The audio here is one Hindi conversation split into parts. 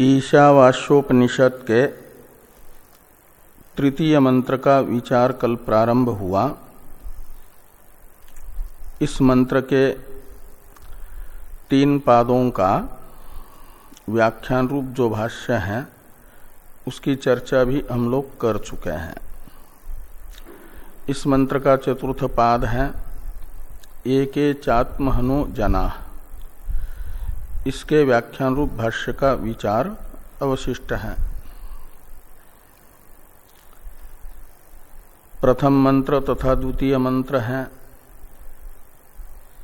ईशावास्योपनिषद के तृतीय मंत्र का विचार कल प्रारंभ हुआ। इस मंत्र के तीन पादों का व्याख्यान रूप जो भाष्य है, उसकी चर्चा भी हम लोग कर चुके हैं। इस मंत्र का चतुर्थ पाद है, एके चात्महनो जना। इसके व्याख्यान रूप भाष्य का विचार अवशिष्ट है। प्रथम मंत्र तथा द्वितीय मंत्र है।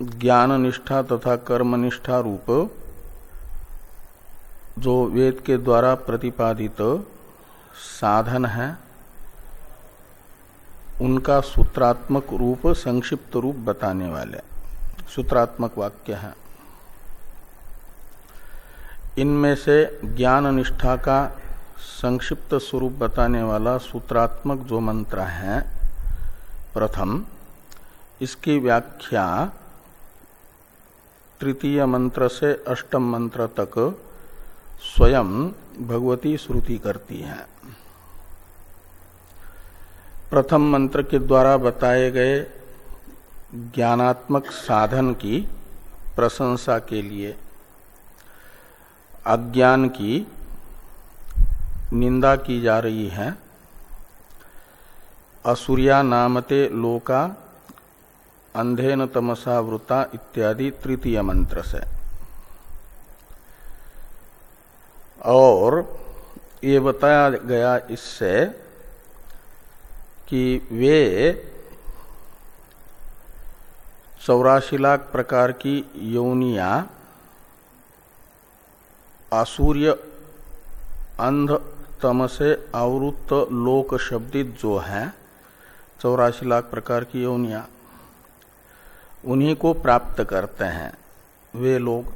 ज्ञान निष्ठा तथा कर्म निष्ठा रूप, जो वेद के द्वारा प्रतिपादित साधन है। उनका सूत्रात्मक रूप, संक्षिप्त रूप बताने वाले, सूत्रात्मक वाक्य है। इनमें से ज्ञान निष्ठा का संक्षिप्त स्वरूप बताने वाला सूत्रात्मक जो मंत्र है, प्रथम, इसकी व्याख्या तृतीय मंत्र से अष्टम मंत्र तक स्वयं भगवती श्रुति करती है। प्रथम मंत्र के द्वारा बताए गए ज्ञानात्मक साधन की प्रशंसा के लिए अज्ञान की निंदा की जा रही है। असुरिया नामते लोका, अंधेन तमसा वृता इत्यादि तृतीय मंत्र से। और ये बताया गया इससे कि वे चौरासी लाख प्रकार की यौनिया आसूर्य अंध तम से आवृत्त लोक शब्दित जो है, चौरासी लाख प्रकार की योनिया उन्हीं को प्राप्त करते हैं। वे लोग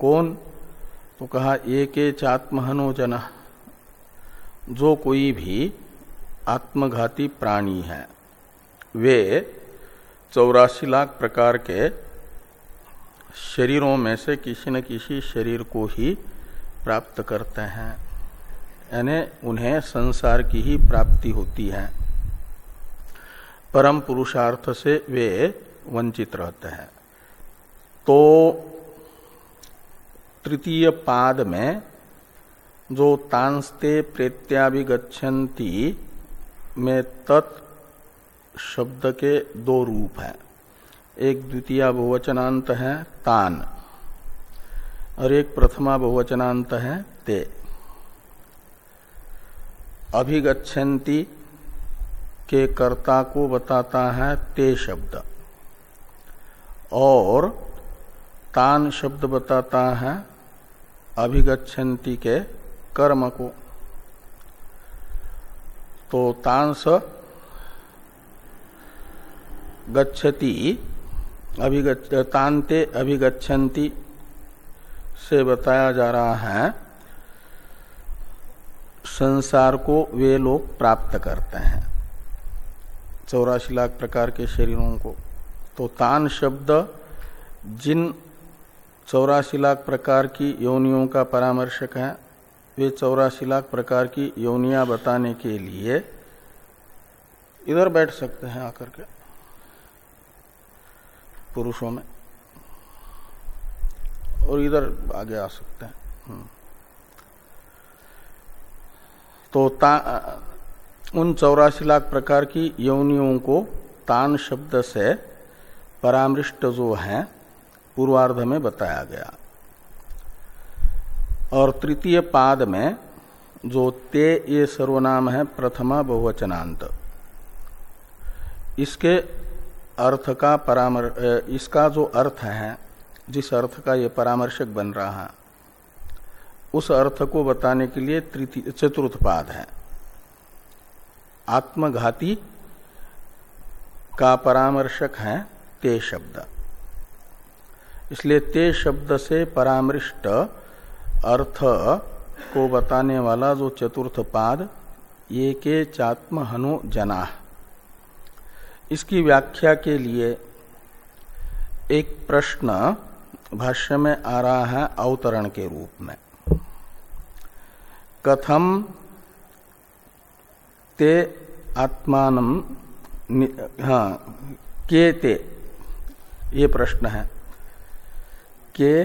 कौन? तो कहा, एक चात्महनो जन, जो कोई भी आत्मघाती प्राणी है, वे चौरासी लाख प्रकार के शरीरों में से किसी न किसी शरीर को ही प्राप्त करते हैं। यानी उन्हें संसार की ही प्राप्ति होती है। परम पुरुषार्थ से वे वंचित रहते हैं। तो तृतीय पाद में जो तांस्ते प्रेत्याभिगछन्ति में तत् शब्द के दो रूप हैं। एक द्वितीय बहुवचनांत है तान, और एक प्रथमा बहुवचनांत है ते। अभिगछन्ति के कर्ता को बताता है ते शब्द, और तान शब्द बताता है अभिगछन्ति के कर्म को। तो तांस गच्छति तांते अभिगछन्ति से बताया जा रहा है। संसार को वे लोग प्राप्त करते हैं। चौरासी लाख प्रकार के शरीरों को। तो तान शब्द जिन चौरासी लाख प्रकार की योनियों का परामर्शक है, वे चौरासी लाख प्रकार की योनियाँ बताने के लिए इधर बैठ सकते हैं आकर के। पुरुषों में। और इधर आगे आ सकते हैं। हम्म। तो ता, उन चौरासी लाख प्रकार की यौनियों को तान शब्द से परामृष्ट जो है पूर्वार्ध में बताया गया। और तृतीय पाद में जो ते ये सर्वनाम है प्रथमा बहुवचनांत। इसके अर्थ का परामर इसका जो अर्थ है, जिस अर्थ का ये परामर्शक बन रहा है, उस अर्थ को बताने के लिए तृतीय चतुर्थ पाद है। आत्मघाती का परामर्शक है ते शब्द। इसलिए ते शब्द से परामृष्ट अर्थ को बताने वाला जो चतुर्थ पाद ये के चात्म हनु जना इसकी व्याख्या के लिए एक प्रश्न भाष्य में आ रहा है अवतरण के रूप में। कथम ते आत्मान हाँ के ते, ये प्रश्न है। के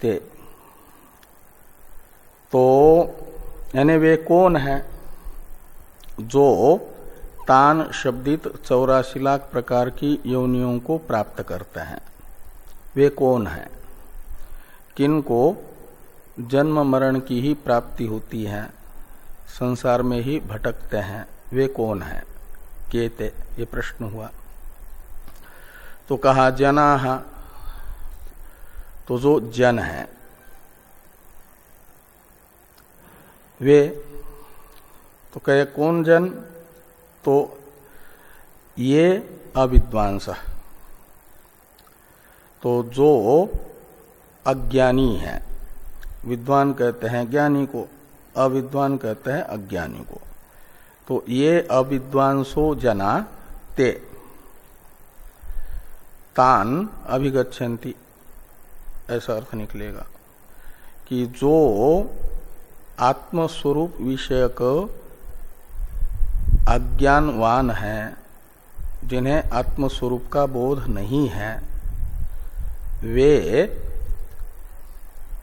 ते तो यानी वे कौन है? जो तान शब्दित चौरासी लाख प्रकार की योनियों को प्राप्त करते हैं। वे कौन है? किनको जन्म मरण की ही प्राप्ति होती है, संसार में ही भटकते हैं, वे कौन है? केते, ये प्रश्न हुआ। तो कहा, जना तो जो जन है, वे तो कहे, कौन जन? तो ये अविद्वांस। तो जो अज्ञानी है, विद्वान कहते हैं ज्ञानी को, अविद्वान कहते हैं अज्ञानी को। तो ये अविद्वांसो जना ते तान अभिगछन्ति ऐसा अर्थ निकलेगा कि जो आत्मस्वरूप विषयक अज्ञानवान हैं, जिन्हें आत्मस्वरूप का बोध नहीं है। वे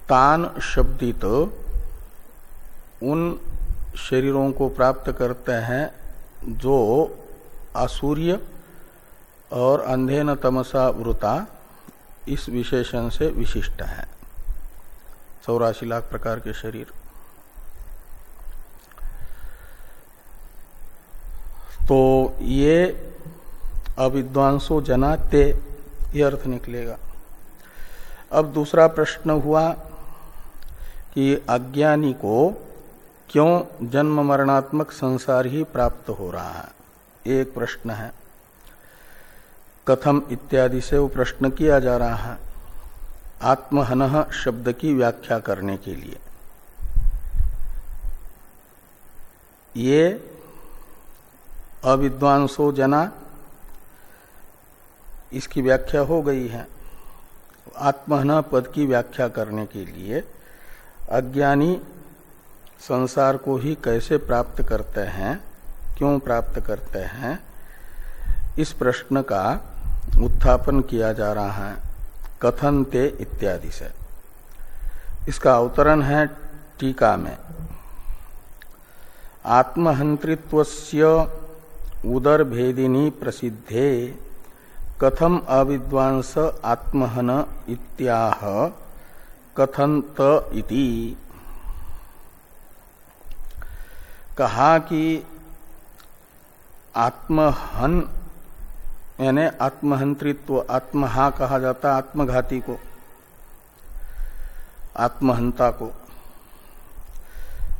तान शब्दित उन शरीरों को प्राप्त करते हैं, जो असूर्य और अंधे न तमसा वृता इस विशेषण से विशिष्ट है। चौरासी लाख प्रकार के शरीर। तो ये अविद्वांसो जना ते, ये अर्थ निकलेगा। अब दूसरा प्रश्न हुआ कि अज्ञानी को क्यों जन्म मरणात्मक संसार ही प्राप्त हो रहा है? एक प्रश्न है। कथम इत्यादि से वो प्रश्न किया जा रहा है, आत्महन शब्द की व्याख्या करने के लिए। ये अविद्वांसो जना। इसकी व्याख्या हो गई है। आत्महना पद की व्याख्या करने के लिए अज्ञानी संसार को ही कैसे प्राप्त करते हैं, क्यों प्राप्त करते हैं, इस प्रश्न का उत्थापन किया जा रहा है, कथन ते इत्यादि से। इसका अवतरण है टीका में। आत्महंत्रित्वस्य उदर भेदिनी प्रसिद्धे कथम अविद्वांस आत्महन इत्याह कथंत इति। कहा कि आत्महन, यानी आत्महंत्रित्व, आत्महा कहा जाता है, आत्मघाती को, आत्महंता को।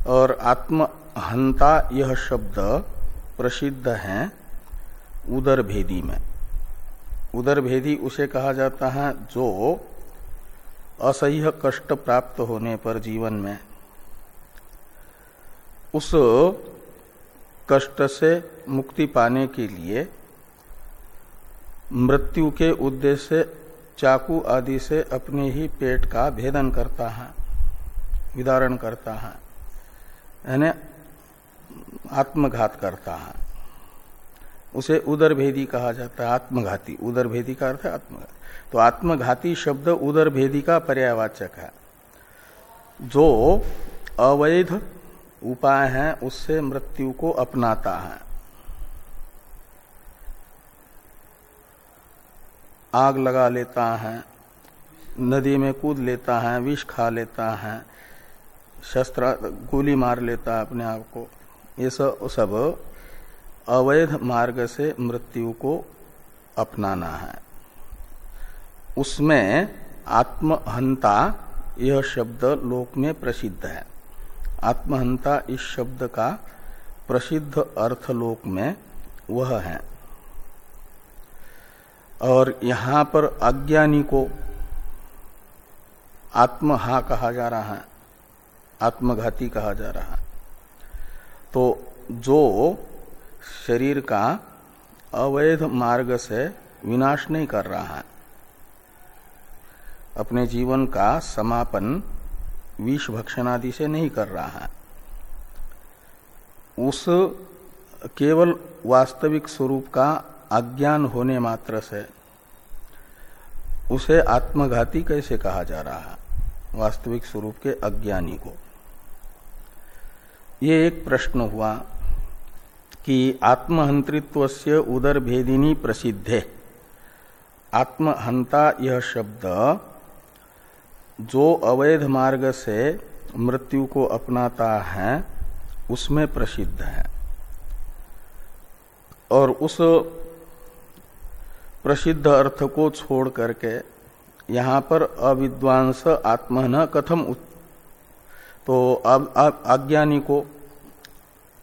और आत्महंता यह शब्द प्रसिद्ध है उदर भेदी में। उदर भेदी उसे कहा जाता है जो असह्य कष्ट प्राप्त होने पर जीवन में उस कष्ट से मुक्ति पाने के लिए मृत्यु के उद्देश्य चाकू आदि से अपने ही पेट का भेदन करता है विदारण करता है। यानी आत्मघात करता है। उसे उदर भेदी कहा जाता है, आत्मघाती। उदर भेदी का अर्थ है आत्मघाती तो आत्मघाती शब्द उदर भेदी का पर्यावाचक है। जो अवैध उपाय है, उससे मृत्यु को अपनाता है। आग लगा लेता है, नदी में कूद लेता है, विष खा लेता है, शस्त्र, गोली मार लेता है अपने आप को। ये सब सब अवैध मार्ग से मृत्यु को अपनाना है। उसमें आत्महंता, यह शब्द लोक में प्रसिद्ध है। आत्महंता इस शब्द का प्रसिद्ध अर्थ लोक में वह है। और यहाँ पर अज्ञानी को आत्महा कहा जा रहा है, आत्मघाती कहा जा रहा है। तो जो शरीर का अवैध मार्ग से विनाश नहीं कर रहा है, अपने जीवन का समापन विष भक्षण आदि से नहीं कर रहा है, उस केवल वास्तविक स्वरूप का अज्ञान होने मात्र से उसे आत्मघाती कैसे कहा जा रहा है? वास्तविक स्वरूप के अज्ञानी को। ये एक प्रश्न हुआ कि आत्महंत्रित्व से उदर भेदिनी प्रसिद्धे। आत्महंता यह शब्द जो अवैध मार्ग से मृत्यु को अपनाता है, उसमें प्रसिद्ध है। और उस प्रसिद्ध अर्थ को छोड़ करके यहाँ पर अविद्वांस आत्मन कथम तो अब अज्ञानी को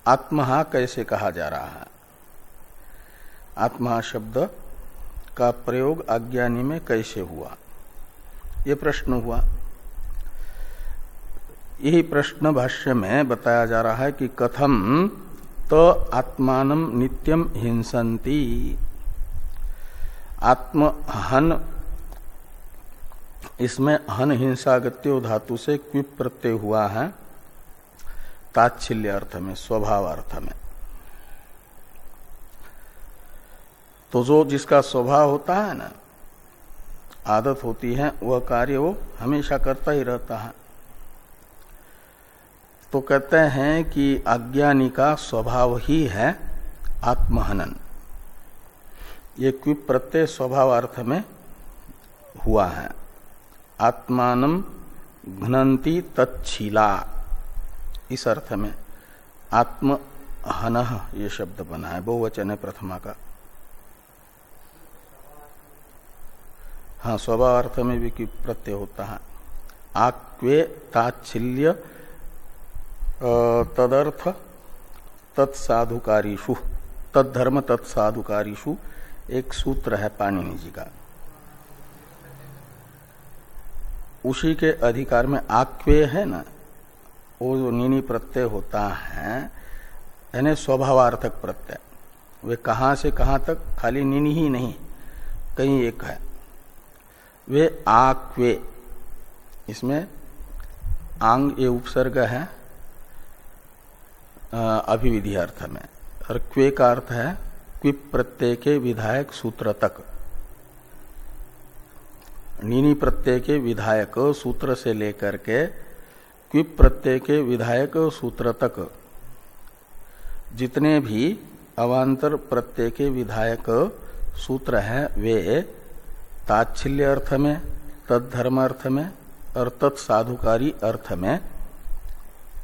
आत्महा कैसे कहा जा रहा है? आत्मा शब्द का प्रयोग अज्ञानी में कैसे हुआ? ये प्रश्न हुआ। यही प्रश्न भाष्य में बताया जा रहा है कि कथम तो आत्मान नित्यम हिंसंती आत्महन इसमें हन हिंसागत्यो धातु से क्विप प्रत्यय हुआ है। ताच्छिल्य अर्थ में स्वभाव अर्थ में। तो जो जिसका स्वभाव होता है ना, आदत होती है, वह कार्य वो हमेशा करता ही रहता है। तो कहते हैं कि अज्ञानी का स्वभाव ही है आत्महनन। ये क्विप प्रत्यय स्वभाव अर्थ में हुआ है। आत्मान घनंती तत्ला इस अर्थ में आत्महन ये शब्द बना है, बहुवचन है प्रथमा का। हाँ स्वभाव अर्थ में भी क्विप प्रत्यय होता है। आक्वे ताच्छिल्य तदर्थ तत्साधुकारीषु, तद्धर्म तत्साधुकारीषु, एक सूत्र है पाणिनि जी का। उसी के अधिकार में आक्वे है ना? वो जो नीनी प्रत्यय होता है, यानी स्वभावार्थक प्रत्यय। वे कहा से कहाँ तक? खाली नीनी ही नहीं, कहीं एक है। वे आक्वे। इसमें आंग ये उपसर्ग है अभिविधि अर्थ में। और क्वे का अर्थ है क्विप प्रत्यय के विधायक सूत्र तक। नीनी प्रत्यय के विधायक सूत्र से लेकर के क्विप प्रत्यय के विधायक सूत्र तक। जितने भी अवांतर प्रत्यय के विधायक सूत्र हैं, वे ताच्छिल्य अर्थ में, तत्धर्म अर्थ में और तत्साधुकारी अर्थ में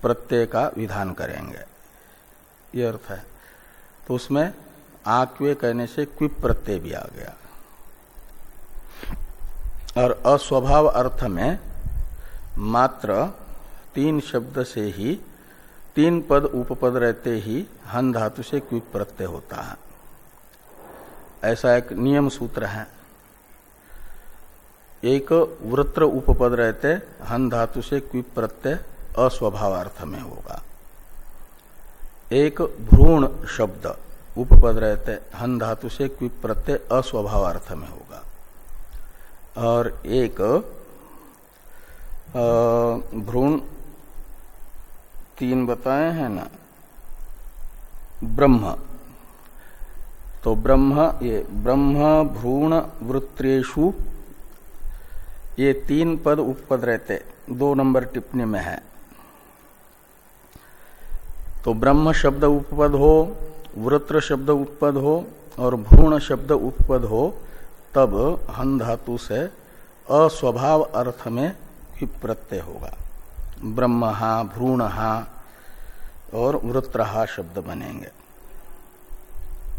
प्रत्यय का विधान करेंगे। ये अर्थ है। तो उसमें आक्वे कहने से क्विप प्रत्यय भी आ गया। और अस्वभाव अर्थ में मात्र तीन शब्द से ही, तीन पद उपपद रहते ही हन धातु से क्विप प्रत्यय होता है। ऐसा एक नियम सूत्र है। एक वृत्र उपपद रहते, हन धातु से क्विप प्रत्यय अस्वभावार्थ में होगा। एक भ्रूण शब्द उपपद रहते, हन धातु से क्विप प्रत्यय अस्वभावार्थ में होगा। और एक भ्रूण तीन बताए हैं ना? ब्रह्म। तो ब्रह्म, ये ब्रह्म, भ्रूण, वृत्रेशु, ये तीन पद उपपद रहते, दो नंबर टिप्पणी में है। तो ब्रह्म शब्द उपपद हो, वृत्र शब्द उपपद हो, और भ्रूण शब्द उपपद हो तब हन धातु से अस्वभाव अर्थ में प्रत्यय होगा। ब्रह्म भ्रूण और वृत्रहा शब्द बनेंगे।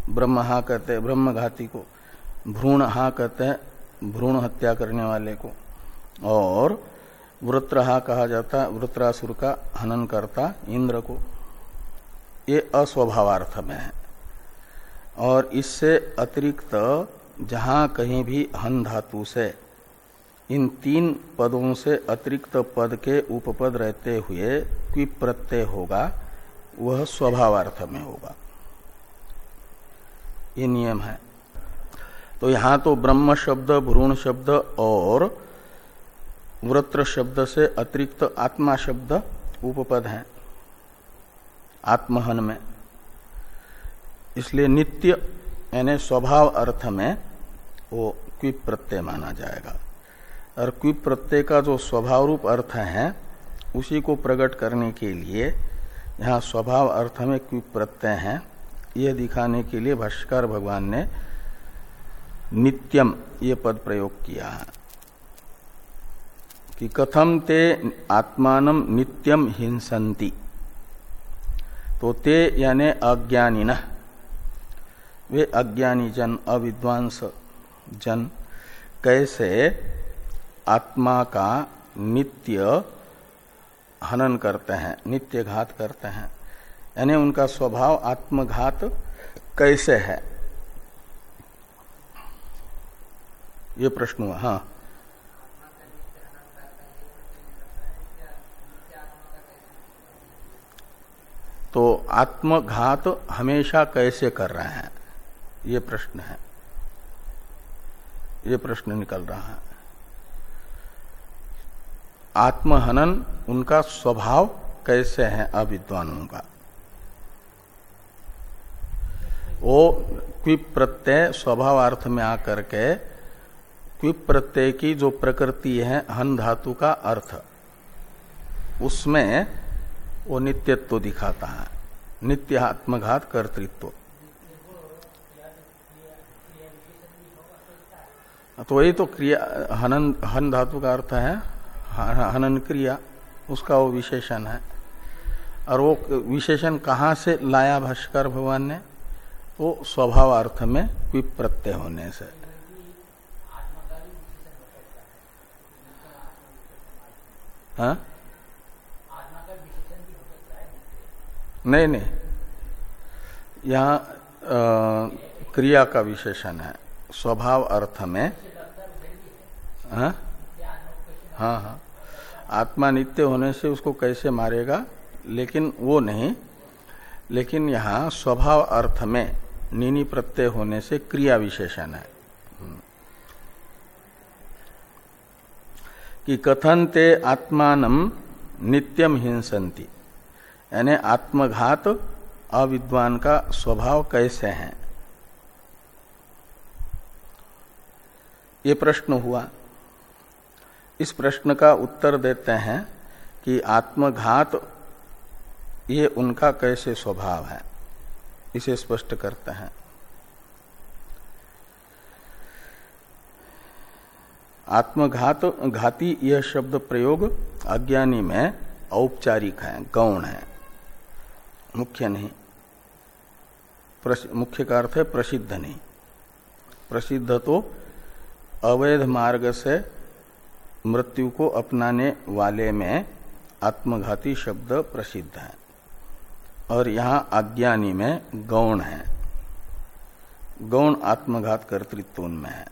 ब्रह्म कहते ब्रह्म घाती को भ्रूण कहते हैं भ्रूण हत्या करने वाले को, और वृत्रहा कहा जाता है वृत्रासुर का हनन करता इंद्र को। ये अस्वभावार्थ में है। और इससे अतिरिक्त जहाँ कहीं भी हन धातु से, इन तीन पदों से अतिरिक्त पद के उपपद रहते हुए क्वि प्रत्यय होगा, वह स्वभावार्थ में होगा। ये नियम है। तो यहाँ तो ब्रह्म शब्द, भ्रूण शब्द और वृत्र शब्द से अतिरिक्त आत्मा शब्द उपपद है, आत्महन में। इसलिए नित्य, यानी स्वभाव अर्थ में वो क्विप प्रत्यय माना जाएगा। और क्विप प्रत्यय का जो स्वभाव रूप अर्थ है, उसी को प्रकट करने के लिए यहाँ स्वभाव अर्थ में क्विप प्रत्यय है। यह दिखाने के लिए भाष्कर भगवान ने नित्यम ये पद प्रयोग किया है। कि कथम ते आत्मान नित्यम हिंसंती तो ते यानी अज्ञानी न वे अज्ञानी जन अविद्वांस जन, कैसे आत्मा का नित्य हनन करते हैं नित्य घात करते हैं। यानी उनका स्वभाव आत्मघात कैसे है? ये प्रश्न हुआ हाँ। तो आत्मघात हमेशा कैसे कर रहे हैं? ये प्रश्न है। ये प्रश्न निकल रहा है। आत्महनन, उनका स्वभाव कैसे है अविद्वानों का? वो क्विप प्रत्यय स्वभावार्थ में आकर के क्विप प्रत्यय की जो प्रकृति है, हन धातु का अर्थ, उसमें वो नित्यत्व दिखाता है। नित्य आत्मघात कर्तृत्व। तो वही तो क्रिया, हनन, हन धातु का अर्थ है हनन क्रिया, उसका वो विशेषण है। और वो विशेषण कहाँ से लाया भाष्कर भगवान ने? वो स्वभाव अर्थ में क्विप प्रत्यय होने से। हाँ? नहीं नहीं। यहाँ क्रिया का विशेषण है। स्वभाव अर्थ में हाँ? हाँ हाँ। आत्मा नित्य होने से उसको कैसे मारेगा? लेकिन वो नहीं। लेकिन यहाँ स्वभाव अर्थ में नीनी प्रत्यय होने से क्रिया विशेषण है। कि कथन ते आत्मान नित्यम हिंसंती यानी आत्मघात अविद्वान का स्वभाव कैसे है? ये प्रश्न हुआ। इस प्रश्न का उत्तर देते हैं कि आत्मघात, ये उनका कैसे स्वभाव है? इसे स्पष्ट करते हैं। आत्मघात, घाती यह शब्द प्रयोग अज्ञानी में औपचारिक है, गौण है। मुख्य नहीं। मुख्य का अर्थ है प्रसिद्ध नहीं। प्रसिद्ध तो अवैध मार्ग से मृत्यु को अपनाने वाले में आत्मघाती शब्द प्रसिद्ध है। और यहाँ अज्ञानी में गौण है। गौण आत्मघात कर्तृत्व में है।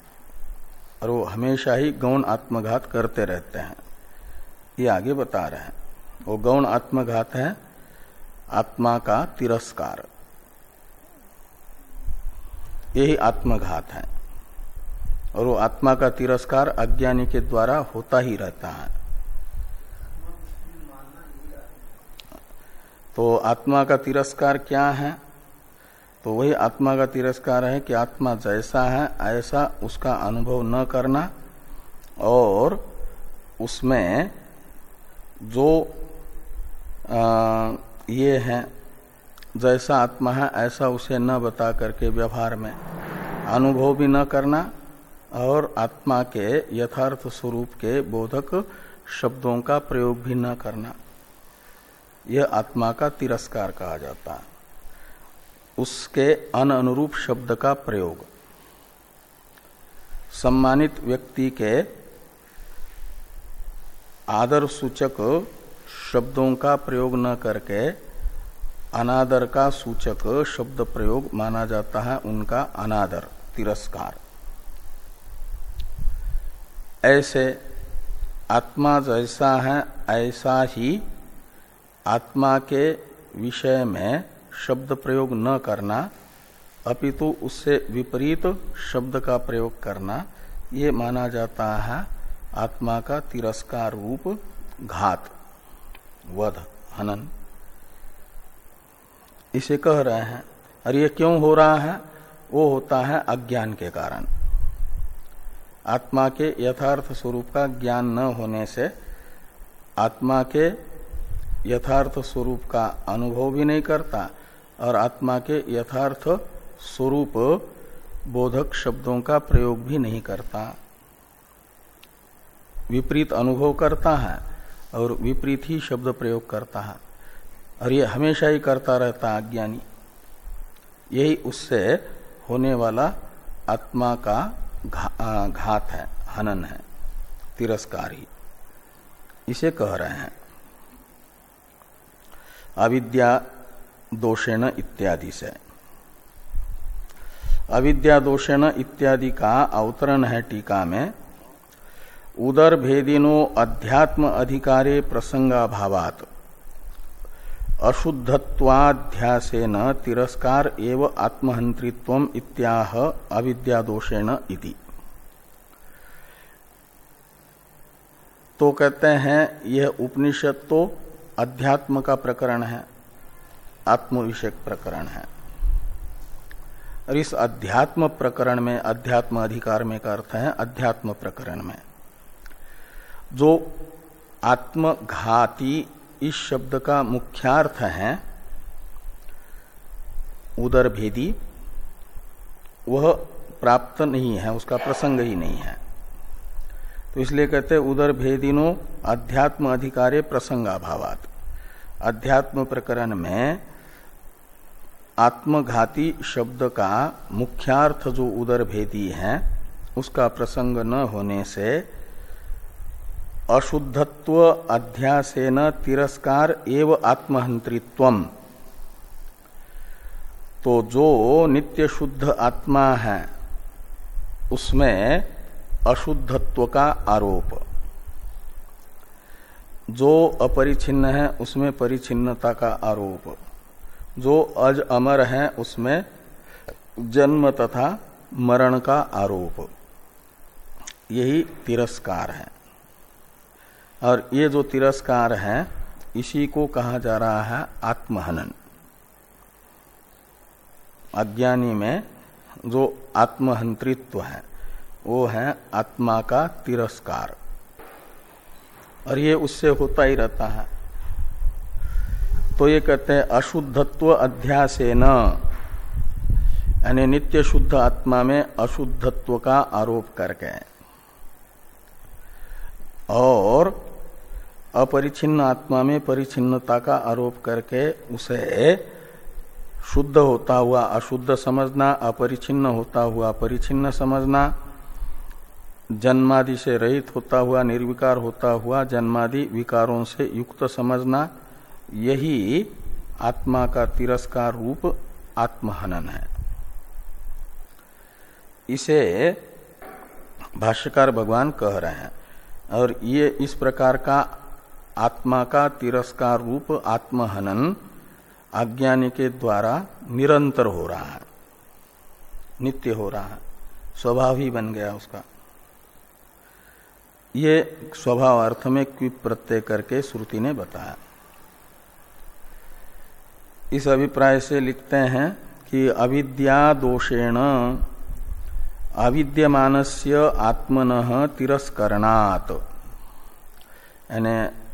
और वो हमेशा ही गौण आत्मघात करते रहते हैं। ये आगे बता रहे हैं। वो गौण आत्मघात है, आत्मा का तिरस्कार। यही आत्मघात है। और वो आत्मा का तिरस्कार अज्ञानी के द्वारा होता ही रहता है। तो आत्मा का तिरस्कार क्या है? तो वही आत्मा का तिरस्कार है कि आत्मा जैसा है ऐसा उसका अनुभव न करना और उसमें जो आ, ये है जैसा आत्मा है ऐसा उसे न बता करके व्यवहार में अनुभव भी न करना और आत्मा के यथार्थ स्वरूप के बोधक शब्दों का प्रयोग भी न करना। यह आत्मा का तिरस्कार कहा जाता है। उसके अन अनुरूप शब्द का प्रयोग। सम्मानित व्यक्ति के आदर सूचक शब्दों का प्रयोग न करके अनादर का सूचक शब्द प्रयोग माना जाता है उनका अनादर, तिरस्कार। ऐसे आत्मा जैसा है, ऐसा ही आत्मा के विषय में शब्द प्रयोग न करना, अपितु उससे विपरीत शब्द का प्रयोग करना, ये माना जाता है आत्मा का तिरस्कार रूप घात, वध, हनन। इसे कह रहे हैं और ये क्यों हो रहा है? वो होता है अज्ञान के कारण। आत्मा के यथार्थ स्वरूप का ज्ञान न होने से आत्मा के यथार्थ स्वरूप का अनुभव भी नहीं करता और आत्मा के यथार्थ स्वरूप बोधक शब्दों का प्रयोग भी नहीं करता। विपरीत अनुभव करता है और विपरीत ही शब्द प्रयोग करता है और ये हमेशा ही करता रहता है अज्ञानी। यही उससे होने वाला आत्मा का घा, घात है हनन है तिरस्कार। इसे कह रहे हैं अविद्या दोषेण इत्यादि से। अविद्या दोषेण इत्यादि का अवतरण है टीका में उदर भेदिनो अध्यात्म अधिकारे प्रसंगाभावात। अशुद्धत्वाध्यासेन तिरस्कार एव आत्महंत्रित्व इत्याह अविद्यादोषेण इति। तो कहते हैं, यह उपनिषद तो अध्यात्म का प्रकरण है आत्म विषयक प्रकरण है। और इस अध्यात्म प्रकरण में, अध्यात्म अधिकार में का अर्थ है, अध्यात्म प्रकरण में। जो आत्मघाती इस शब्द का मुख्यार्थ है उदर भेदी। वह प्राप्त नहीं है, उसका प्रसंग ही नहीं है। तो इसलिए कहते हैं, उदर भेदिनो अध्यात्म अधिकारे प्रसंग प्रसंगाभावात। अध्यात्म प्रकरण में आत्मघाती शब्द का मुख्यार्थ जो उदर भेदी है, उसका प्रसंग न होने से अशुद्धत्व अध्यासेन तिरस्कार एव आत्महंत्रित्व तो जो नित्य शुद्ध आत्मा है, उसमें अशुद्धत्व का आरोप। जो अपरिछिन्न है, उसमें परिचिन्नता का आरोप। जो अज अमर है, उसमें जन्म तथा मरण का आरोप। यही तिरस्कार है। और ये जो तिरस्कार है, इसी को कहा जा रहा है आत्महनन। अज्ञानी में जो आत्महंत्रित्व है, वो है आत्मा का तिरस्कार। और ये उससे होता ही रहता है। तो ये कहते हैं, अशुद्धत्व अध्यासे न यानी नित्य शुद्ध आत्मा में अशुद्धत्व का आरोप करके। और अपरिचिन्न आत्मा में परिचिन्नता का आरोप करके उसे शुद्ध होता हुआ, अशुद्ध समझना अपरिचिन्न होता हुआ परिचिन्न समझना, जन्मादि से रहित होता हुआ, निर्विकार होता हुआ, जन्मादि विकारों से युक्त समझना, यही आत्मा का तिरस्कार रूप आत्महनन है। इसे भाष्यकार भगवान कह रहे हैं और ये इस प्रकार का आत्मा का तिरस्कार रूप आत्महनन अज्ञानी के द्वारा निरंतर हो रहा है। नित्य हो रहा है। स्वभाव ही बन गया उसका। ये स्वभाव अर्थ में क्विप प्रत्यय करके श्रुति ने बताया। इस अभिप्राय से लिखते हैं कि अविद्या दोषेण, अविद्यमानस्य आत्मन तिरस्करणात्। यानी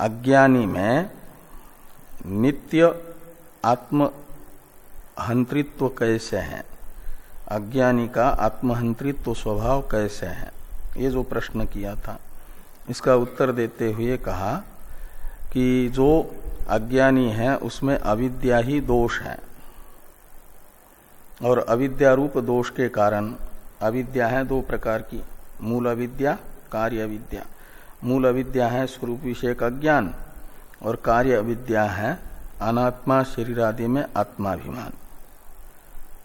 अज्ञानी में नित्य आत्महंत्रित्व कैसे है? अज्ञानी का आत्महंत्रित्व स्वभाव कैसे है? ये जो प्रश्न किया था, इसका उत्तर देते हुए कहा कि जो अज्ञानी है, उसमें अविद्या ही दोष है। और अविद्या रूप दोष के कारण, अविद्या है दो प्रकार की, मूल अविद्या, कार्य अविद्या। मूल अविद्या है स्वरूप विषय का ज्ञान और कार्य अविद्या है अनात्मा शरीर आदि में आत्माभिमान।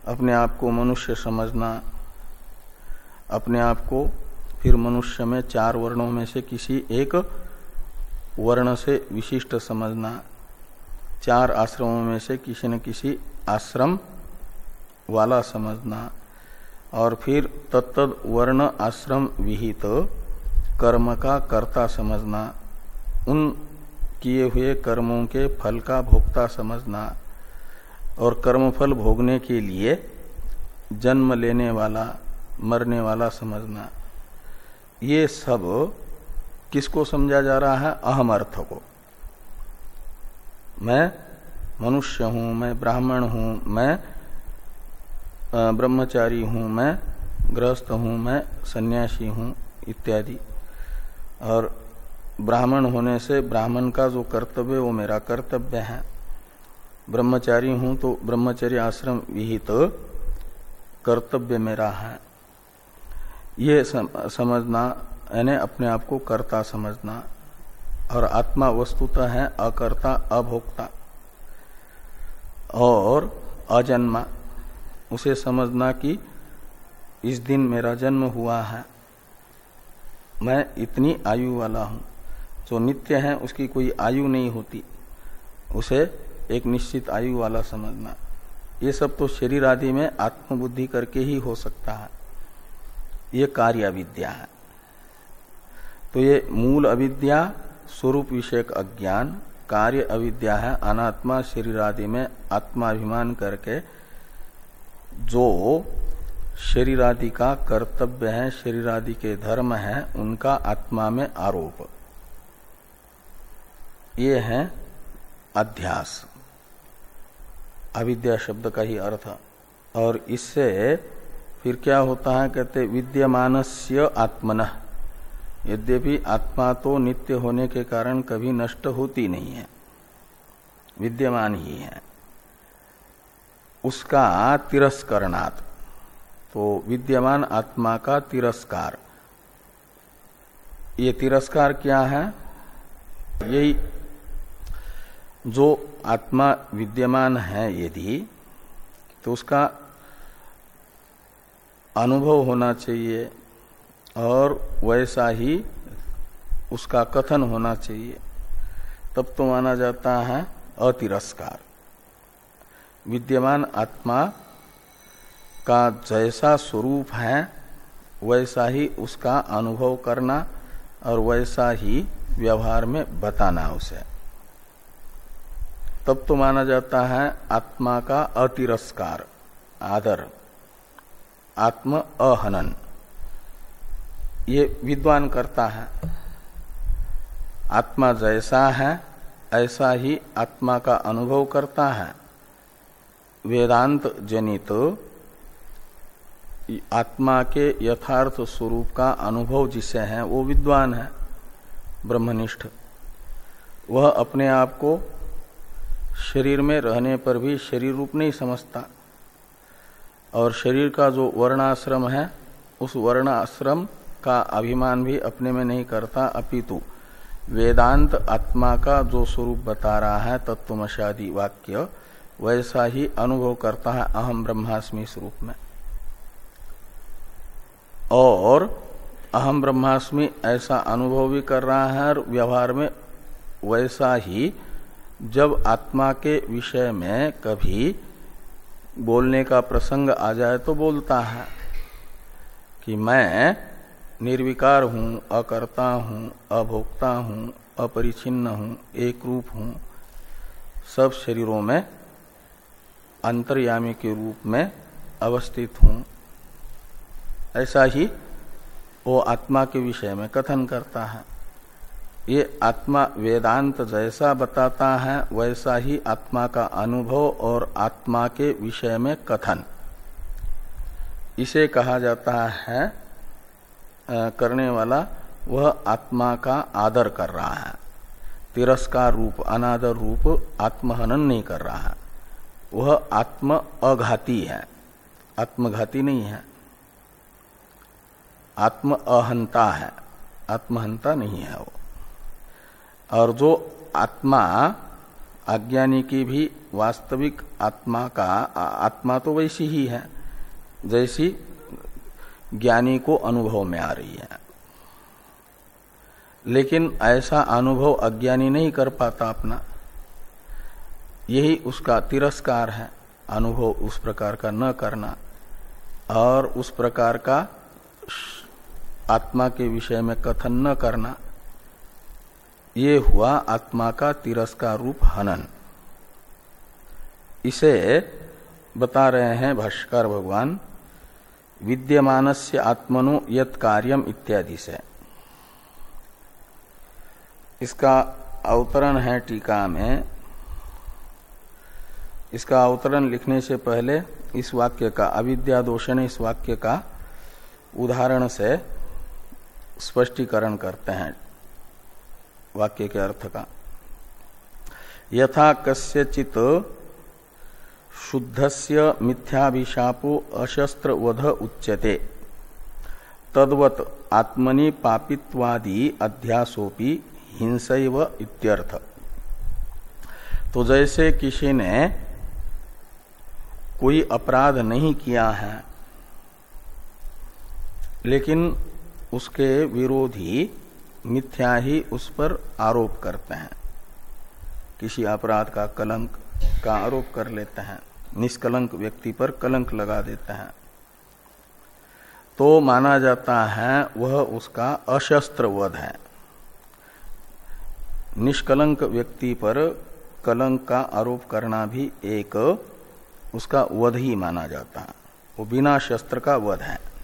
अपने आप को मनुष्य समझना, अपने आप को फिर मनुष्य में चार वर्णों में से किसी एक वर्ण से विशिष्ट समझना, चार आश्रमों में से किसी न किसी आश्रम वाला समझना और फिर तत्त वर्ण आश्रम विहित कर्म का कर्ता समझना, उन किए हुए कर्मों के फल का भोक्ता समझना और कर्मफल भोगने के लिए जन्म लेने वाला, मरने वाला समझना। ये सब किसको समझा जा रहा है? अहम अर्थ को। मैं मनुष्य हूँ, मैं ब्राह्मण हूँ, मैं ब्रह्मचारी हूँ, मैं गृहस्थ हूँ, मैं सन्यासी हूँ, इत्यादि। और ब्राह्मण होने से ब्राह्मण का जो कर्तव्य वो मेरा कर्तव्य है। ब्रह्मचारी हूँ तो ब्रह्मचर्य आश्रम विहित तो कर्तव्य मेरा है। ये समझना, यानी अपने आप को कर्ता समझना। और आत्मा वस्तुतः है, अकर्ता, अभोक्ता। और अजन्मा, उसे समझना कि इस दिन मेरा जन्म हुआ है। मैं इतनी आयु वाला हूँ, जो नित्य है, उसकी कोई आयु नहीं होती। उसे एक निश्चित आयु वाला समझना। ये सब तो शरीर आदि में आत्मबुद्धि करके ही हो सकता है। ये कार्य अविद्या है। तो ये मूल अविद्या, स्वरूप विषयक अज्ञान, कार्य अविद्या है, अनात्मा शरीर आदि में आत्माभिमान करके जो शरीर आदि का कर्तव्य है शरीर आदि के धर्म है, उनका आत्मा में आरोप। ये है अध्यास। अविद्या शब्द का ही अर्थ। और इससे फिर क्या होता है, कहते, विद्यमानस्य आत्मन। यद्यपि आत्मा तो नित्य होने के कारण कभी नष्ट होती नहीं है, विद्यमान ही है। उसका तिरस्करणात्। तो विद्यमान आत्मा का तिरस्कार। ये तिरस्कार क्या है? यही जो आत्मा विद्यमान है यदि तो उसका अनुभव होना चाहिए और वैसा ही उसका कथन होना चाहिए। तब तो माना जाता है अतिरस्कार। विद्यमान आत्मा का जैसा स्वरूप है, वैसा ही उसका अनुभव करना और वैसा ही व्यवहार में बताना उसे। तब तो माना जाता है आत्मा का अतिरस्कार, आदर, आत्म अहनन, ये विद्वान करता है। आत्मा जैसा है, ऐसा ही आत्मा का अनुभव करता है। वेदांत जनित आत्मा के यथार्थ स्वरूप का अनुभव जिसे है, वो विद्वान है, ब्रह्मनिष्ठ। वह अपने आप को शरीर में रहने पर भी शरीर रूप नहीं समझता। और शरीर का जो वर्णाश्रम है, उस वर्णाश्रम का अभिमान भी अपने में नहीं करता। अपितु वेदांत आत्मा का जो स्वरूप बता रहा है तत्वमशादी वाक्य, वैसा ही अनुभव करता है अहम ब्रह्मास्मि स्वरूप में। और अहम ब्रह्मास्मि ऐसा अनुभव भी कर रहा है और व्यवहार में वैसा ही जब आत्मा के विषय में कभी बोलने का प्रसंग आ जाए तो बोलता है कि मैं निर्विकार हूँ, अकर्ता हूँ, अभोक्ता हूँ, अपरिचिन्न हूँ, एक रूप हूँ। सब शरीरों में, अंतर्यामी के रूप में अवस्थित हूँ। ऐसा ही वो आत्मा के विषय में कथन करता है। ये आत्मा वेदांत जैसा बताता है, वैसा ही आत्मा का अनुभव और आत्मा के विषय में कथन। इसे कहा जाता है करने वाला, वह आत्मा का आदर कर रहा है। तिरस्कार रूप, अनादर रूप आत्महनन नहीं कर रहा है। वह आत्म अघाती है। आत्मघाती नहीं है। आत्म अहंता है। आत्महंता नहीं है वो। और जो आत्मा अज्ञानी की भी वास्तविक आत्मा का आत्मा तो वैसी ही है, जैसी ज्ञानी को अनुभव में आ रही है। लेकिन ऐसा अनुभव अज्ञानी नहीं कर पाता अपना। यही उसका तिरस्कार है, अनुभव उस प्रकार का न करना। और उस प्रकार का आत्मा के विषय में कथन न करना। ये हुआ आत्मा का तिरस्कार रूप हनन। इसे बता रहे हैं भाष्कर भगवान विद्यमान से आत्मनो यत कार्यम इत्यादि से। इसका अवतरण है टीका में। इसका अवतरण लिखने से पहले इस वाक्य का, अविद्या दोषण इस वाक्य का उदाहरण से स्पष्टीकरण करते हैं वाक्य के अर्थ का। यथा कस्यचित शुद्धस्य मिथ्याभिशापो अशस्त्र वध उच्यते। तद्वत आत्मनि पापित्वादि अध्यासोपि हिंसैव इत्यर्थ। तो जैसे किसी ने कोई अपराध नहीं किया है, लेकिन उसके विरोधी मिथ्या ही उस पर आरोप करते हैं। किसी अपराध का कलंक का आरोप कर लेते हैं। निष्कलंक व्यक्ति पर कलंक लगा देते हैं। तो माना जाता है वह उसका अशस्त्र वध है। निष्कलंक व्यक्ति पर कलंक का आरोप करना भी एक उसका वध ही माना जाता है। वो बिना शस्त्र का वध है।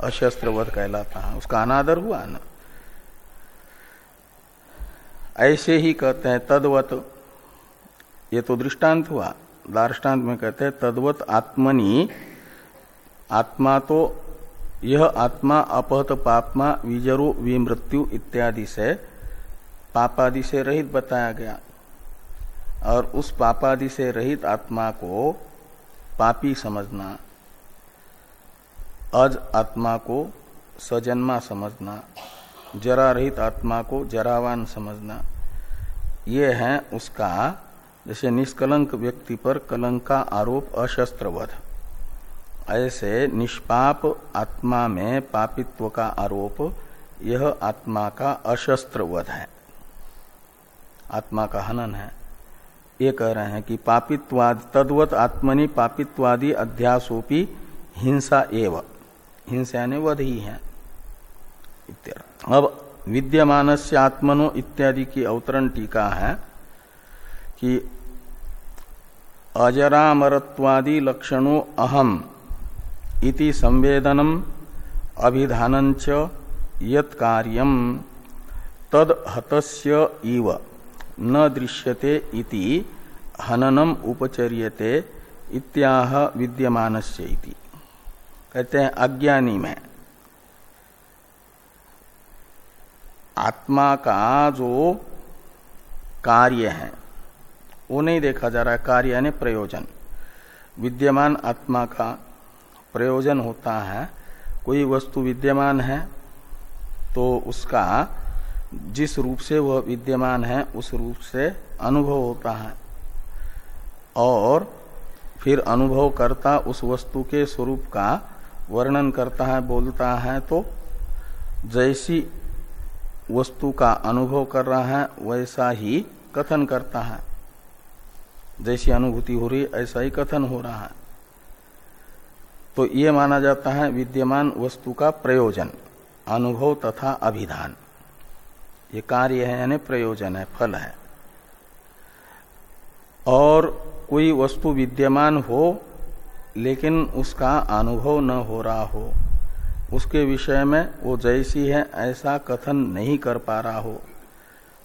अशस्त्र वध कहलाता है। उसका अनादर हुआ ना। ऐसे ही कहते हैं, तदवत। ये तो दृष्टांत हुआ। दार्ष्टान्त में कहते हैं, तदवत आत्मनि। आत्मा तो यह आत्मा अपहत पापमा विजरो विमृत्यु इत्यादि से, पापादि से रहित बताया गया। और उस पापादि से रहित आत्मा को पापी समझना। अज आत्मा को सजन्मा समझना जरा रहित आत्मा को जरावान समझना, ये है उसका जैसे निष्कलंक व्यक्ति पर कलंक का आरोप अशस्त्रवध। ऐसे निष्पाप आत्मा में पापित्व का आरोप, यह आत्मा का अशस्त्रवध है। आत्मा का हनन है। ये कह रहे हैं कि पापित्वाद, तद्वत आत्मनि पापित्वादि अध्यासोपी हिंसा एव। हिंसा यानी वध ही। है अब विद्यमान से आत्मनो इत्यादि की अवतरण टीका है कि अजरामरत्वादि लक्षणों अहम इति संवेदनम अभिधान यत तद हतस्य इव न दृश्यते इति हननम उपचर्यते इत्याह विद्यमानस्य इति। कहते हैं अज्ञानी में। आत्मा का जो कार्य है, वो नहीं देखा जा रहा है। कार्य यानी प्रयोजन। विद्यमान आत्मा का प्रयोजन होता है, कोई वस्तु विद्यमान है तो उसका जिस रूप से वह विद्यमान है, उस रूप से अनुभव होता है। और फिर अनुभव करता उस वस्तु के स्वरूप का वर्णन करता है, बोलता है तो जैसी वस्तु का अनुभव कर रहा है, वैसा ही कथन करता है। जैसी अनुभूति हो रही ऐसा ही कथन हो रहा है। तो ये माना जाता है विद्यमान वस्तु का प्रयोजन, अनुभव तथा अभिधान। ये कार्य है, यानी प्रयोजन है, फल है। और कोई वस्तु विद्यमान हो लेकिन उसका अनुभव न हो रहा हो। उसके विषय में वो जैसी है, ऐसा कथन नहीं कर पा रहा हो।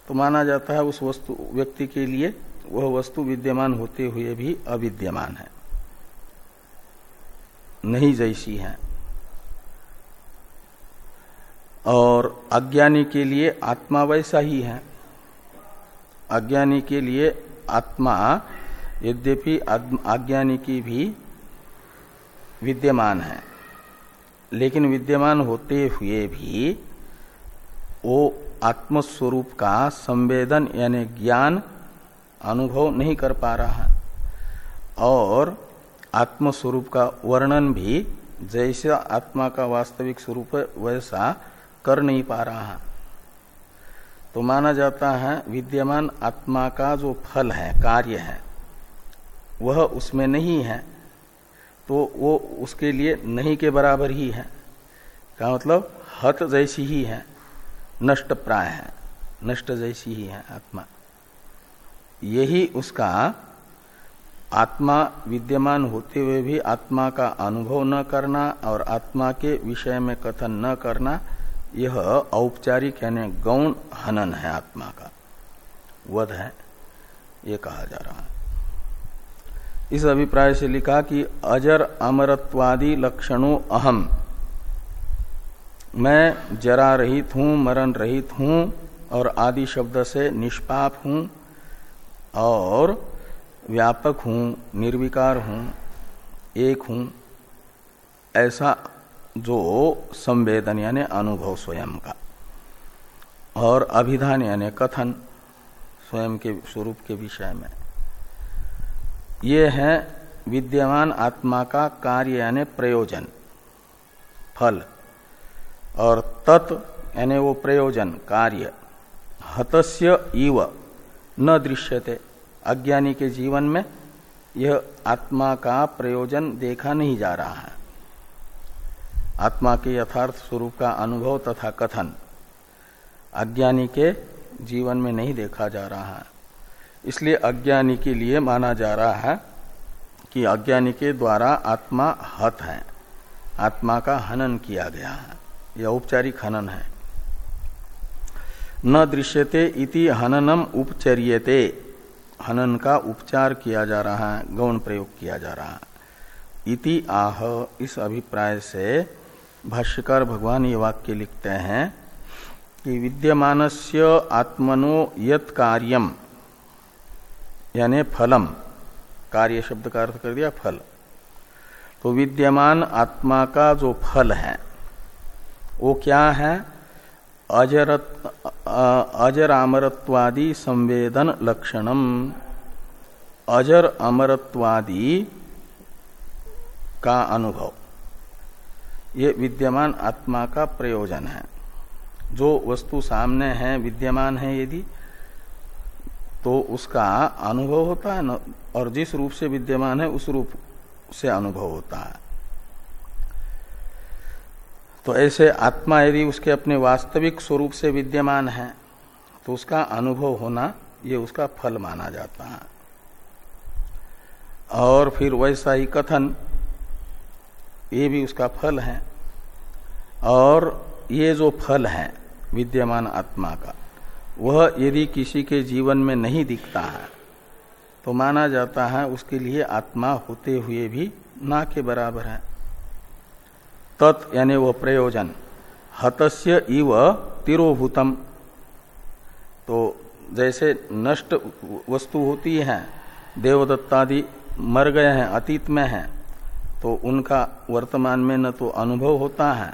तो माना जाता है उस वस्तु, व्यक्ति के लिए वह वस्तु विद्यमान होते हुए भी अविद्यमान है। नहीं जैसी है। और अज्ञानी के लिए आत्मा वैसा ही है। अज्ञानी के लिए आत्मा यद्यपि अज्ञानी की भी विद्यमान है। लेकिन विद्यमान होते हुए भी वो आत्मस्वरूप का संवेदन यानी ज्ञान अनुभव नहीं कर पा रहा है। और आत्मस्वरूप का वर्णन भी जैसा आत्मा का वास्तविक स्वरूप है, वैसा कर नहीं पा रहा है। तो माना जाता है विद्यमान आत्मा का जो फल है, कार्य है, वह उसमें नहीं है। तो वो उसके लिए नहीं के बराबर ही है। का मतलब? हत जैसी ही है नष्ट प्राय है, नष्ट जैसी ही है आत्मा। यही उसका आत्मा विद्यमान होते हुए भी आत्मा का अनुभव न करना और आत्मा के विषय में कथन न करना, यह औपचारिक यानी गौण हनन है आत्मा का। वध है, ये कहा जा रहा है। इस अभिप्राय से लिखा कि अजर अमरत्वादि लक्षणों अहम। मैं जरा रहित हूँ, मरण रहित हूँ और आदि शब्द से निष्पाप हूँ और व्यापक हूँ, निर्विकार हूँ, एक हूँ, ऐसा जो संवेदन यानी अनुभव स्वयं का और अभिधान यानी कथन स्वयं के स्वरूप के विषय में। ये है विद्यमान आत्मा का कार्य यानी प्रयोजन, फल। और तत् यानी वो प्रयोजन, कार्य। हतस्य इव, न दृश्यते। अज्ञानी के जीवन में यह आत्मा का प्रयोजन देखा नहीं जा रहा है। आत्मा के यथार्थ स्वरूप का अनुभव तथा कथन अज्ञानी के जीवन में नहीं देखा जा रहा है। इसलिए अज्ञानी के लिए माना जा रहा है कि अज्ञानी के द्वारा आत्मा हत है। आत्मा का हनन किया गया है। यह औपचारिक हनन है। न दृश्यते इति हननम उपचर्यते। हनन का उपचार किया जा रहा है, गौण प्रयोग किया जा रहा है। इति आह, इस अभिप्राय से भाष्यकार भगवान ये वाक्य लिखते हैं कि विद्यमानस्य आत्मनो यत कार्यम यानी फलम, कार्य शब्द का अर्थ कर दिया फल। तो विद्यमान आत्मा का जो फल है, वो क्या है? अजरत अजर अमरत्वादि संवेदन लक्षणम। अजर अमरत्वादि का अनुभव। ये विद्यमान आत्मा का प्रयोजन है। जो वस्तु सामने है, विद्यमान है यदि तो उसका अनुभव होता है न, और जिस रूप से विद्यमान है, उस रूप से अनुभव होता है। तो ऐसे आत्मा यदि उसके अपने वास्तविक स्वरूप से विद्यमान है तो उसका अनुभव होना, ये उसका फल माना जाता है। और फिर वैसा ही कथन, ये भी उसका फल है। और ये जो फल है, विद्यमान आत्मा का वह यदि किसी के जीवन में नहीं दिखता है तो माना जाता है उसके लिए आत्मा होते हुए भी ना के बराबर है। तत् यानी वह प्रयोजन। हतस्य इव तिरोभूतम। तो जैसे नष्ट वस्तु होती है, देवदत्तादि मर गए हैं, अतीत में हैं तो उनका वर्तमान में न तो अनुभव होता है,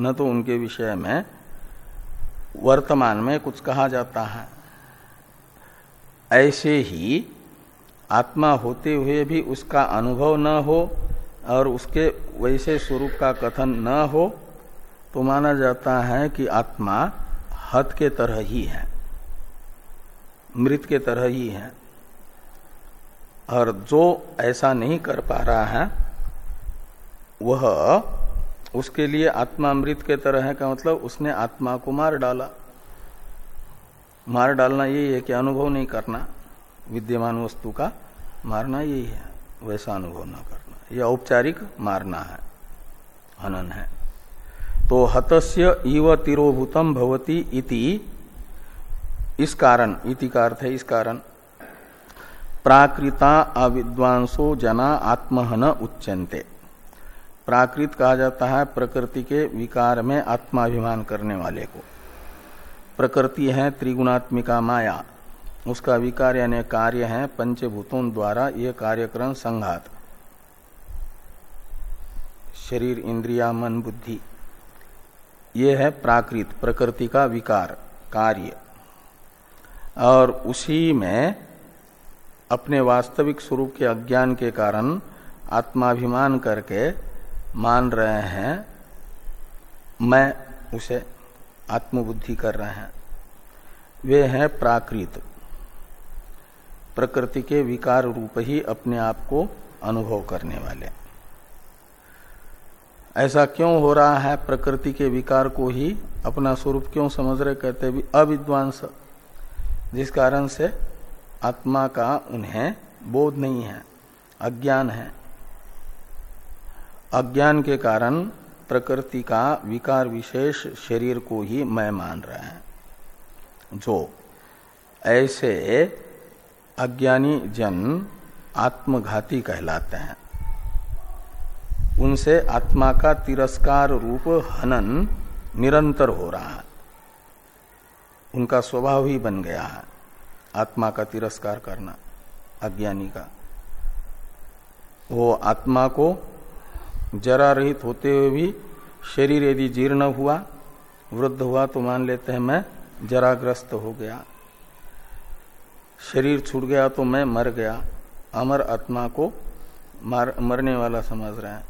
न तो उनके विषय में वर्तमान में कुछ कहा जाता है। ऐसे ही आत्मा होते हुए भी उसका अनुभव न हो और उसके वैसे स्वरूप का कथन न हो तो माना जाता है कि आत्मा हत के तरह ही है, मृत के तरह ही है। और जो ऐसा नहीं कर पा रहा है, वह उसके लिए आत्मा अमृत के तरह का मतलब उसने आत्मा को मार डाला। मार डालना यही है कि अनुभव नहीं करना, विद्यमान वस्तु का मारना यही है, वैसा अनुभव न करना। यह औपचारिक मारना है, हनन है। तो हतस्य इव तिरोभूतम भवती इति। इस कारण, इति का अर्थ है इस कारण, प्राकृता अविद्वांसो जना आत्महन उच्चनते प्राकृत कहा जाता है प्रकृति के विकार में आत्माभिमान करने वाले को। प्रकृति है त्रिगुणात्मिका माया। उसका विकार यानी कार्य है पंचभूतों द्वारा ये कार्यक्रम संघात। शरीर, इंद्रिया, मन, बुद्धि। ये है प्राकृत, प्रकृति का विकार, कार्य। और उसी में अपने वास्तविक स्वरूप के अज्ञान के कारण आत्माभिमान करके मान रहे हैं, मैं उसे आत्मबुद्धि कर रहे हैं। वे हैं प्राकृत। प्रकृति के विकार रूप ही अपने आप को अनुभव करने वाले। ऐसा क्यों हो रहा है? प्रकृति के विकार को ही अपना स्वरूप क्यों समझ रहे? कहते भी अविद्वांस, जिस कारण से आत्मा का उन्हें बोध नहीं है, अज्ञान है। अज्ञान के कारण प्रकृति का विकार विशेष शरीर को ही मैं मान रहा है। जो ऐसे अज्ञानी जन आत्मघाती कहलाते हैं। उनसे आत्मा का तिरस्कार रूप हनन निरंतर हो रहा है। उनका स्वभाव ही बन गया है आत्मा का तिरस्कार करना, अज्ञानी का। वो आत्मा को जरा रहित होते हुए भी शरीर यदि जीर्ण हुआ वृद्ध हुआ तो मान लेते हैं मैं जराग्रस्त हो गया। शरीर छूट गया तो मैं मर गया। अमर आत्मा को मर, मरने वाला समझ रहे हैं।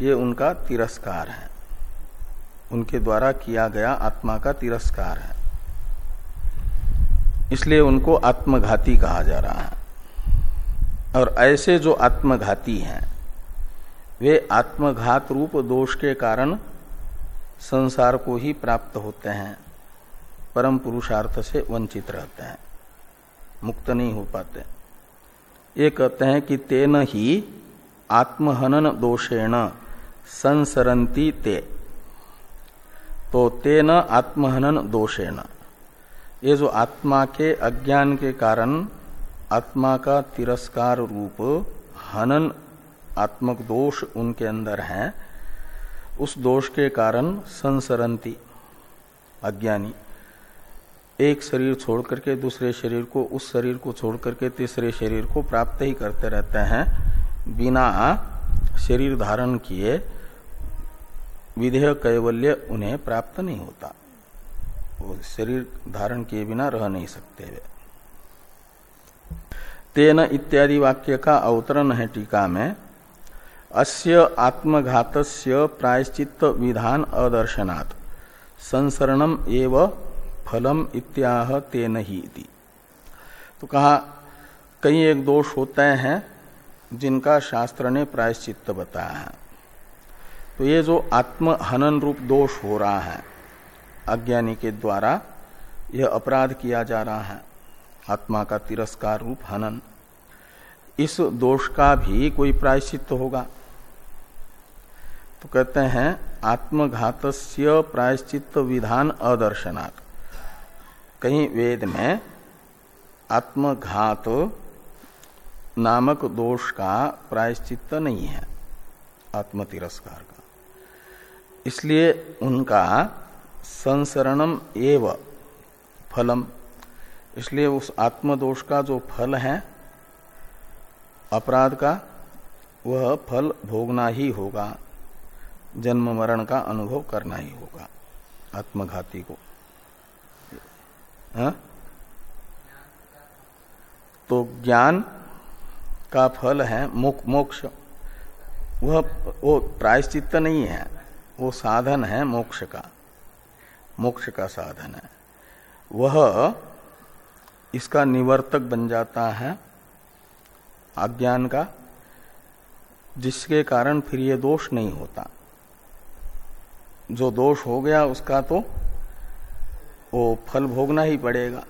ये उनका तिरस्कार है। उनके द्वारा किया गया आत्मा का तिरस्कार है। इसलिए उनको आत्मघाती कहा जा रहा है। और ऐसे जो आत्मघाती हैं वे आत्मघात रूप दोष के कारण संसार को ही प्राप्त होते हैं, परम पुरुषार्थ से वंचित रहते हैं, मुक्त नहीं हो पाते। ये कहते हैं कि तेन ही आत्महनन दोषेण संसरंती ते। तो तेन आत्महनन दोषेण। ये जो आत्मा के अज्ञान के कारण आत्मा का तिरस्कार रूप हनन आत्मक दोष उनके अंदर है, उस दोष के कारण संसरंती, अज्ञानी। एक शरीर छोड़ करके दूसरे शरीर को, उस शरीर को छोड़ करके तीसरे शरीर को प्राप्त ही करते रहते हैं, बिना शरीर धारण किए विधेय कैवल्य उन्हें प्राप्त नहीं होता। वो शरीर धारण किए बिना रह नहीं सकते वे। तेन इत्यादि वाक्य का अवतरण है टीका में। अस्य आत्मघातस्य प्रायश्चित विधान अदर्शनात्। संसरणम एव फलम इत्याह तेन ही तो कहा, कई एक दोष होते हैं जिनका शास्त्र ने प्रायश्चित बताया है। तो ये जो आत्म हनन रूप दोष हो रहा है, अज्ञानी के द्वारा यह अपराध किया जा रहा है। आत्मा का तिरस्कार रूप हनन। इस दोष का भी कोई प्रायश्चित होगा। तो कहते हैं आत्मघात प्रायश्चित विधान अदर्शनात्। कहीं वेद में आत्मघात नामक दोष का प्रायश्चित नहीं है आत्म तिरस्कार का। इसलिए उनका संसरणम एव फलम। इसलिए उस आत्मदोष का जो फल है अपराध का, वह फल भोगना ही होगा, जन्म मरण का अनुभव करना ही होगा, आत्मघाती को। हा? तो ज्ञान का फल है मोक्ष। वह, वो प्रायश्चित नहीं है, वो साधन है मोक्ष का। मोक्ष का साधन है। वह इसका निवर्तक बन जाता है अज्ञान का, जिसके कारण फिर ये दोष नहीं होता। जो दोष हो गया उसका तो वो फल भोगना ही पड़ेगा।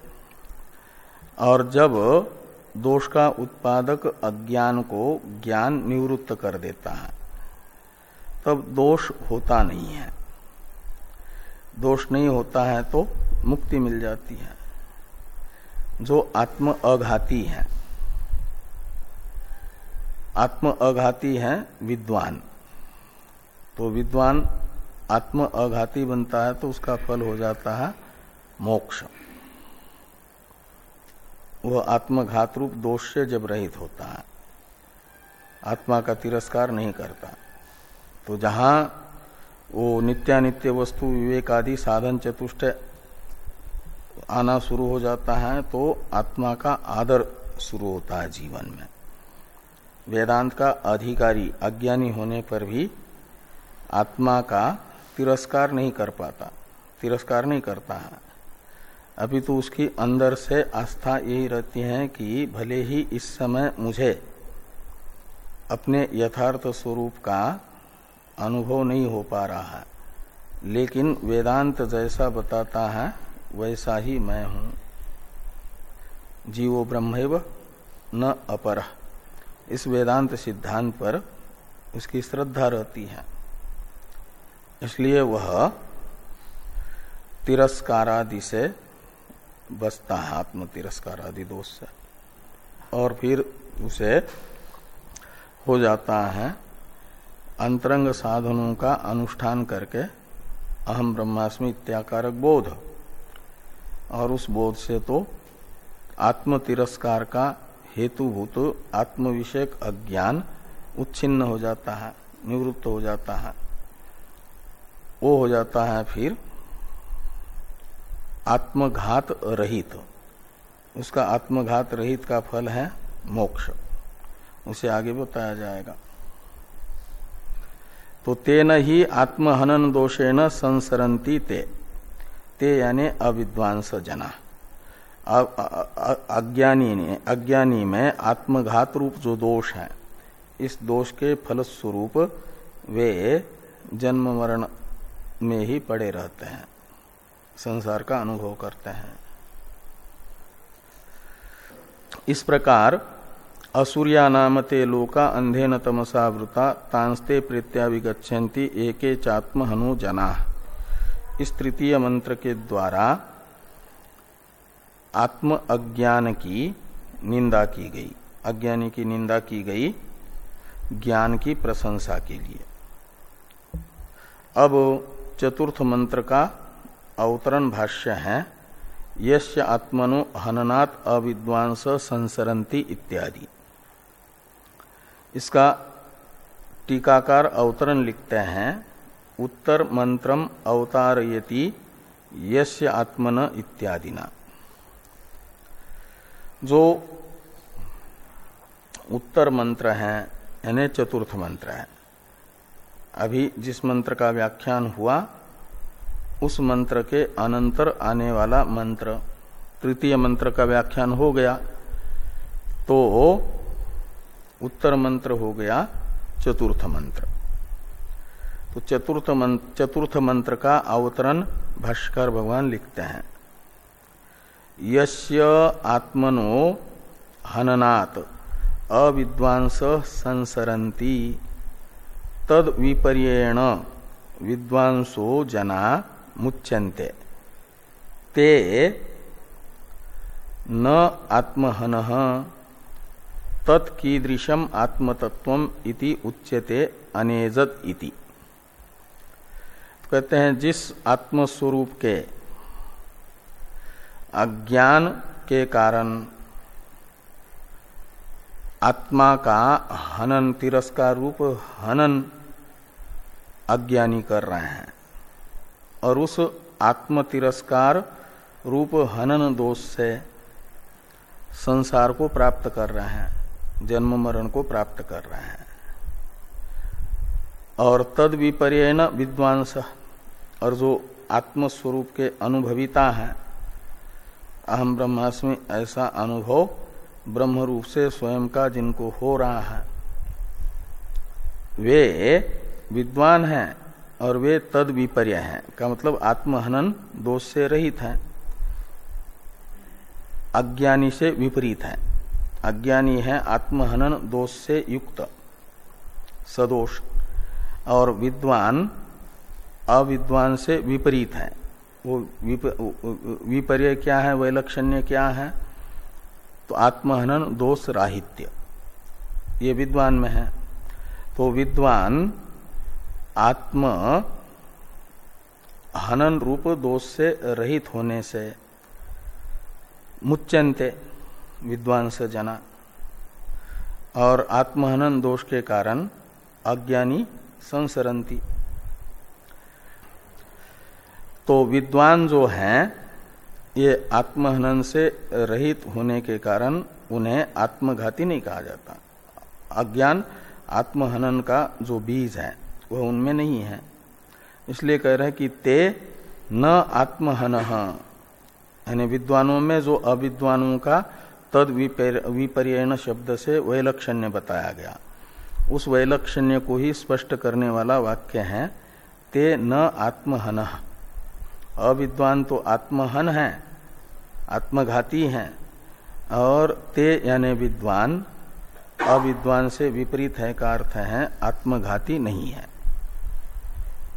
और जब दोष का उत्पादक अज्ञान को ज्ञान निवृत्त कर देता है, तब दोष होता नहीं है। दोष नहीं होता है तो मुक्ति मिल जाती है। जो आत्म अघाती है आत्म अघाती है विद्वान। तो विद्वान आत्म अघाती बनता है तो उसका फल हो जाता है मोक्ष। वह आत्मघात रूप दोष से जब रहित होता है, आत्मा का तिरस्कार नहीं करता। तो जहाँ वो नित्यानित्य वस्तु विवेक आदि साधन चतुष्ट आना शुरू हो जाता है तो आत्मा का आदर शुरू होता है जीवन में। वेदांत का अधिकारी अज्ञानी होने पर भी आत्मा का तिरस्कार नहीं कर पाता, तिरस्कार नहीं करता है। अभी तो उसकी अंदर से आस्था यही रहती है कि भले ही इस समय मुझे अपने यथार्थ स्वरूप का अनुभव नहीं हो पा रहा है, लेकिन वेदांत जैसा बताता है, वैसा ही मैं हूँ। जीवो ब्रह्म न अपर। इस वेदांत सिद्धांत पर उसकी श्रद्धा रहती है। इसलिए वह तिरस्कारादि से बचता है आत्म तिरस्कारादि दोष से। और फिर उसे हो जाता है अंतरंग साधनों का अनुष्ठान करके अहम ब्रह्मास्मि इत्याकारक बोध। और उस बोध से तो आत्म तिरस्कार का हेतुभूत आत्म विषयक अज्ञान उच्छिन्न हो जाता है, निवृत्त हो जाता है। वो हो जाता है फिर आत्मघात रहित। उसका आत्मघात रहित का फल है मोक्ष। उसे आगे बताया जाएगा। तो तेन ही आत्महनन दोषेण संसरंती ते। ते यानी अविद्वांस जना। अज्ञानी ने, अज्ञानी में आत्मघात रूप जो दोष है, इस दोष के फलस्वरूप वे जन्म मरण में ही पड़े रहते हैं, संसार का अनुभव करते हैं। इस प्रकार असुरिया नामते लोका अंधे अंधेन तमसावृता तांस्ते प्रीत्याविगछन्ति एके चात्म हनु जना। इस तृतीय मंत्र के द्वारा आत्म अज्ञान की निंदा की गई। अज्ञानी की निंदा की गई ज्ञान की प्रशंसा के लिए। अब चतुर्थ मंत्र का अवतरण भाष्य है यश आत्मनो हननात् अविद्वांस संसरंती इत्यादि। इसका टीकाकार अवतरण लिखते हैं, उत्तर मंत्रम अवतारयति यस्य आत्मन इत्यादिना। जो उत्तर मंत्र है यानी चतुर्थ मंत्र है। अभी जिस मंत्र का व्याख्यान हुआ उस मंत्र के अनंतर आने वाला मंत्र तृतीय मंत्र का व्याख्यान हो गया तो उत्तर मंत्र हो गया चतुर्थ मंत्र। तो चतुर्थ मंत्र, चतुर्थ मंत्र का अवतरण भाष्कर भगवान लिखते हैं। यस्य आत्मनो हननात्। अविद्वांस संसरती तद विपर्येण विद्वांसो जना मुच्यन्ते। ते न आत्महन। तत्कीदृशम आत्मतत्व इति उच्यते अनेजत इति। कहते हैं जिस आत्मस्वरूप के अज्ञान के कारण आत्मा का हनन तिरस्कार रूप हनन अज्ञानी कर रहे हैं। और उस आत्म तिरस्कार रूप हनन दोष से संसार को प्राप्त कर रहे हैं, जन्म मरण को प्राप्त कर रहे हैं। और तद विपर्य विद्वांस, और जो आत्मस्वरूप के अनुभविता है अहम ब्रह्मास्मि, ऐसा अनुभव ब्रह्म रूप से स्वयं का जिनको हो रहा है। वे विद्वान हैं और वे तद विपर्य हैं, का मतलब आत्महनन दोष से रहित हैं। अज्ञानी से विपरीत है। अज्ञानी है, आत्महनन दोष से युक्त, सदोष, और विद्वान, अविद्वान से विपरीत है। वो विपर्य क्या है, वैलक्षण्य क्या है? तो आत्महनन दोष राहित्य। ये विद्वान में है। तो विद्वान आत्म हनन रूप दोष से रहित होने से मुच्चनते विद्वान से जना। और आत्महनन दोष के कारण अज्ञानी संसरंती तो विद्वान जो हैं, ये आत्महनन से रहित होने के कारण उन्हें आत्मघाती नहीं कहा जाता। अज्ञान, आत्महनन का जो बीज है, वह उनमें नहीं है। इसलिए कह रहे हैं कि ते न आत्महन, यानी विद्वानों में जो अविद्वानों का तद विपर्यण शब्द से वैलक्षण्य बताया गया। उस वैलक्षण्य को ही स्पष्ट करने वाला वाक्य है, ते न आत्महन। अविद्वान तो आत्महन है, आत्मघाती हैं, और ते यानी विद्वान, अविद्वान से विपरीत है का अर्थ है आत्मघाती नहीं है।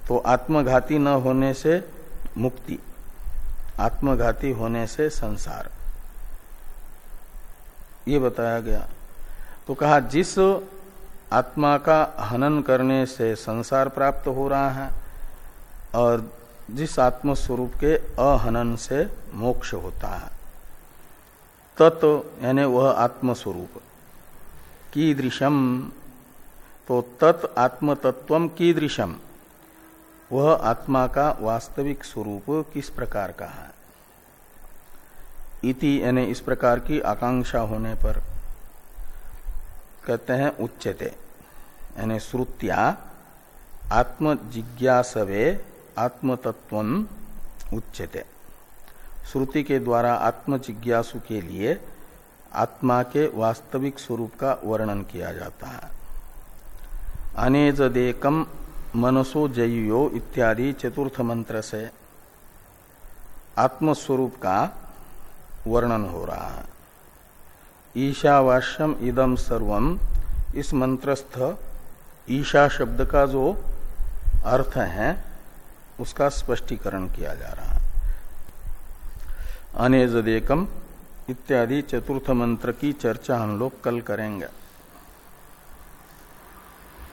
तो आत्मघाती न होने से मुक्ति, आत्मघाती होने से संसार। ये बताया गया। तो कहा, जिस आत्मा का हनन करने से संसार प्राप्त हो रहा है, और जिस आत्म स्वरूप के अहनन से मोक्ष होता है। तत् यानी वह आत्मस्वरूप। कीदृशम तो तत् आत्मतत्व कीदृशम वह आत्मा का वास्तविक स्वरूप किस प्रकार का है? इति यानी इस प्रकार की आकांक्षा होने पर कहते हैं उच्चते यानी श्रुत्या आत्म जिज्ञासवे आत्मतत्व उच्चते श्रुति के द्वारा आत्म जिज्ञासु के लिए आत्मा के वास्तविक स्वरूप का वर्णन किया जाता है। अनेजदेकम मनसो जयो इत्यादि चतुर्थ मंत्र से आत्मस्वरूप का वर्णन हो रहा है। ईशावास्यम इदम सर्वम इस मंत्रस्थ ईशा शब्द का जो अर्थ है उसका स्पष्टीकरण किया जा रहा है। अनेजदेकम इत्यादि चतुर्थ मंत्र की चर्चा हम लोग कल करेंगे।